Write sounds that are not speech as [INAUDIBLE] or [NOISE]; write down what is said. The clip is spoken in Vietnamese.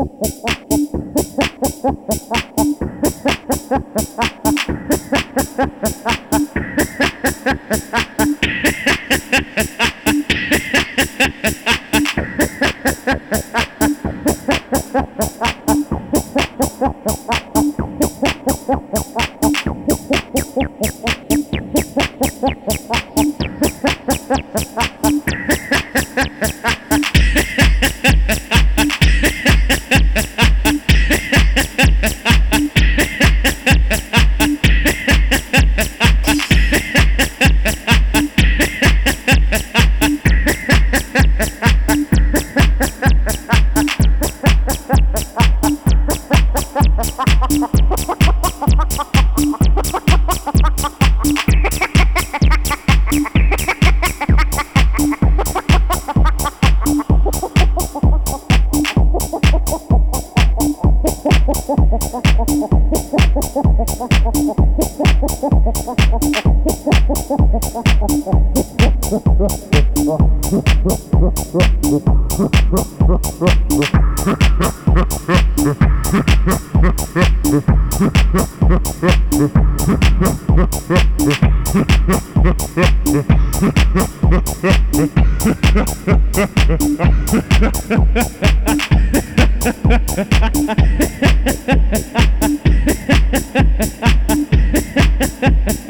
ha ha ha Thank [LAUGHS]